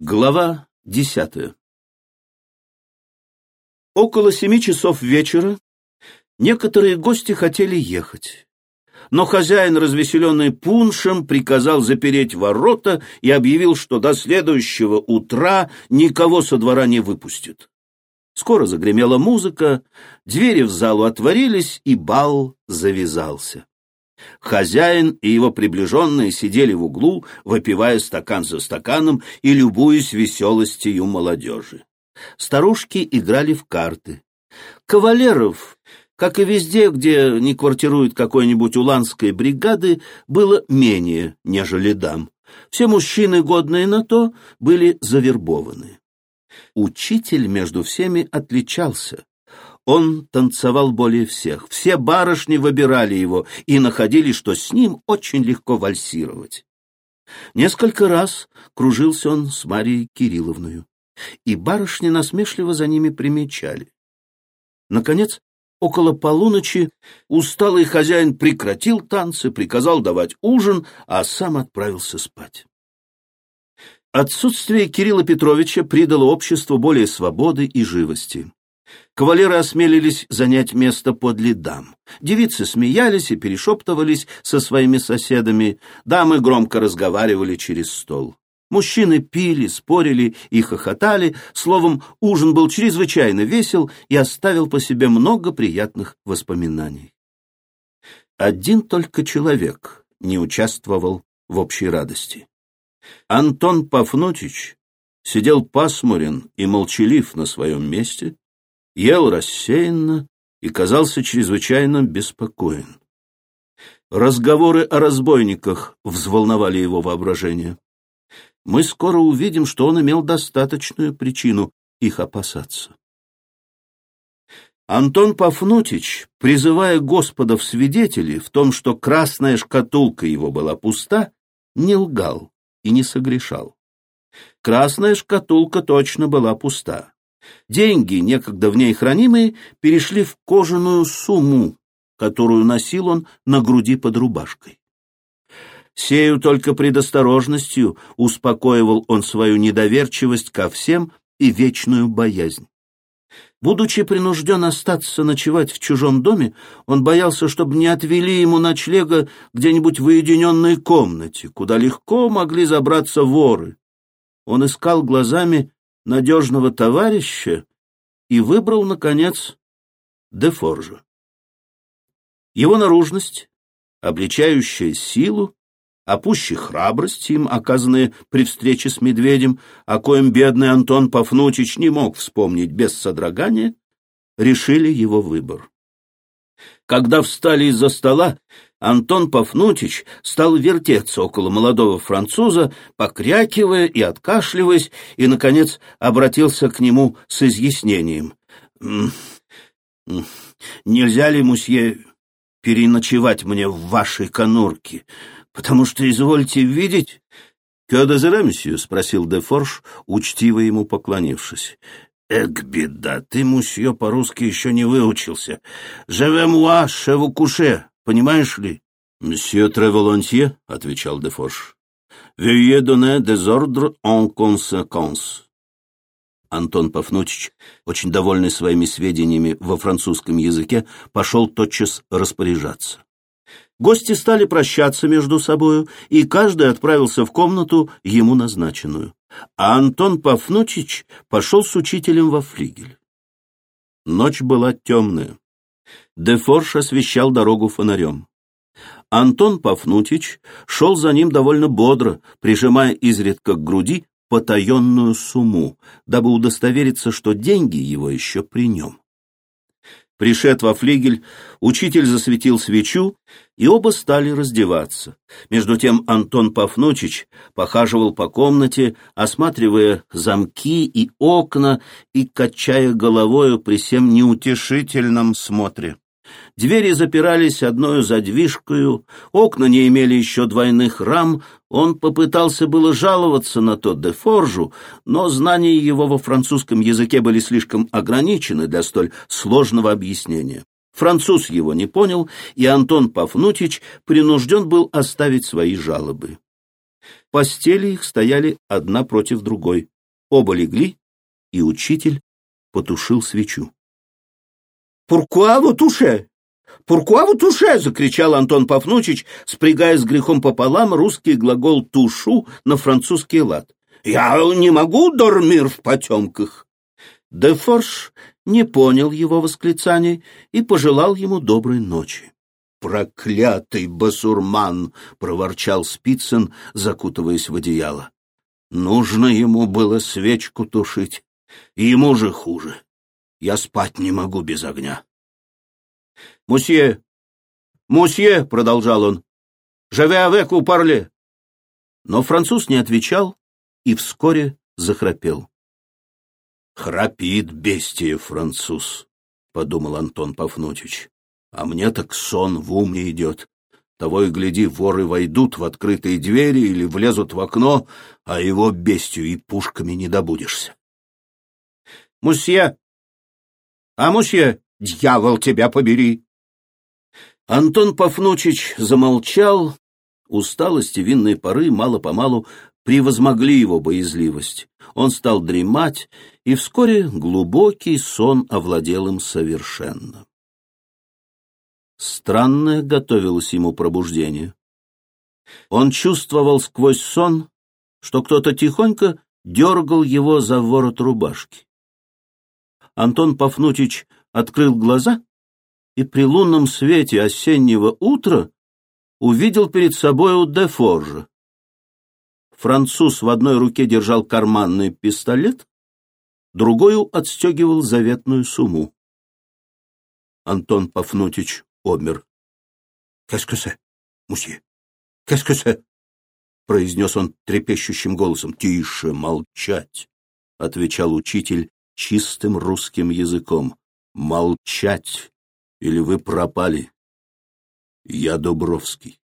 Глава десятая Около семи часов вечера некоторые гости хотели ехать, но хозяин, развеселенный пуншем, приказал запереть ворота и объявил, что до следующего утра никого со двора не выпустит. Скоро загремела музыка, двери в залу отворились, и бал завязался. Хозяин и его приближенные сидели в углу, выпивая стакан за стаканом и любуясь веселостью молодежи. Старушки играли в карты. Кавалеров, как и везде, где не квартирует какой-нибудь уланской бригады, было менее, нежели дам. Все мужчины, годные на то, были завербованы. Учитель между всеми отличался. Он танцевал более всех. Все барышни выбирали его и находили, что с ним очень легко вальсировать. Несколько раз кружился он с Марией Кирилловной, и барышни насмешливо за ними примечали. Наконец, около полуночи усталый хозяин прекратил танцы, приказал давать ужин, а сам отправился спать. Отсутствие Кирилла Петровича придало обществу более свободы и живости. Кавалеры осмелились занять место подле дам. Девицы смеялись и перешептывались со своими соседами, дамы громко разговаривали через стол. Мужчины пили, спорили и хохотали, словом, ужин был чрезвычайно весел и оставил по себе много приятных воспоминаний. Один только человек не участвовал в общей радости. Антон Пафнутич сидел пасмурен и молчалив на своем месте, ел рассеянно и казался чрезвычайно беспокоен. Разговоры о разбойниках взволновали его воображение. Мы скоро увидим, что он имел достаточную причину их опасаться. Антон Пафнутич, призывая Господа в свидетели в том, что красная шкатулка его была пуста, не лгал и не согрешал. Красная шкатулка точно была пуста. Деньги, некогда в ней хранимые, перешли в кожаную сумму, которую носил он на груди под рубашкой. Сею только предосторожностью успокоивал он свою недоверчивость ко всем и вечную боязнь. Будучи принужден остаться ночевать в чужом доме, он боялся, чтобы не отвели ему ночлега где-нибудь в уединенной комнате, куда легко могли забраться воры. Он искал глазами надежного товарища и выбрал, наконец, Дефоржа. Его наружность, обличающая силу, а пуще храбрость им, оказанная при встрече с медведем, о коем бедный Антон Пафнутич не мог вспомнить без содрогания, решили его выбор. Когда встали из-за стола, Антон Пафнутич стал вертеться около молодого француза, покрякивая и откашливаясь, и, наконец, обратился к нему с изъяснением. «Нельзя ли, мусье, переночевать мне в вашей конурке? Потому что, извольте видеть...» «Que désirez, месье?» — спросил Дефорж, учтиво ему поклонившись. «Эк, беда, ты, мусье, по-русски еще не выучился. «Je moi, chez vous coucher», понимаешь ли?» «Мсье Треволонтье», — отвечал Дефорж, — «veuillez donner des ordres en conséquence». Антон Пафнутич, очень довольный своими сведениями во французском языке, пошел тотчас распоряжаться. Гости стали прощаться между собою, и каждый отправился в комнату, ему назначенную а Антон Пафнутич пошел с учителем во флигель. Ночь была темная. Дефорш освещал дорогу фонарем. Антон Пафнутич шел за ним довольно бодро, прижимая изредка к груди потаенную сумму, дабы удостовериться, что деньги его еще при нем. Пришед во флигель, учитель засветил свечу, и оба стали раздеваться. Между тем Антон Пафнучич похаживал по комнате, осматривая замки и окна и качая головою при всем неутешительном смотре. Двери запирались одной задвижкою, окна не имели еще двойных рам, он попытался было жаловаться на то Дефоржу, но знания его во французском языке были слишком ограничены для столь сложного объяснения. Француз его не понял, и Антон Пафнутич принужден был оставить свои жалобы. Постели их стояли одна против другой. Оба легли, и учитель потушил свечу. «Пуркуа вот уше! Пуркуа вот уше!» — закричал Антон Пафнучич, спрягая с грехом пополам русский глагол «тушу» на французский лад. «Я не могу, дормир, в потемках!» Дефорж не понял его восклицаний и пожелал ему доброй ночи. «Проклятый басурман!» — проворчал Спицын, закутываясь в одеяло. «Нужно ему было свечку тушить, ему же хуже. Я спать не могу без огня». «Мусье! Мусье!» — продолжал он. «Живе avec у парле!» Но француз не отвечал и вскоре захрапел. «Храпит бестия француз», — подумал Антон Пафнутич. «А мне так сон в ум не идет. Того и гляди, воры войдут в открытые двери или влезут в окно, а его бестию и пушками не добудешься». «Мусье! А, мусье, дьявол тебя побери!» Антон Пафнучич замолчал. Усталость и винные поры мало-помалу превозмогли его боязливость. Он стал дремать, и вскоре глубокий сон овладел им совершенно. Странное готовилось ему пробуждение. Он чувствовал сквозь сон, что кто-то тихонько дергал его за ворот рубашки. Антон Пафнутич открыл глаза и при лунном свете осеннего утра увидел перед собою Дефоржа. Француз в одной руке держал карманный пистолет, другую отстегивал заветную сумму. Антон Пафнутич обмер. «Qu'est-ce мусье? Qu'est-ce произнес он трепещущим голосом. «Тише, молчать!» — отвечал учитель чистым русским языком. «Молчать, или вы пропали. Я Дубровский».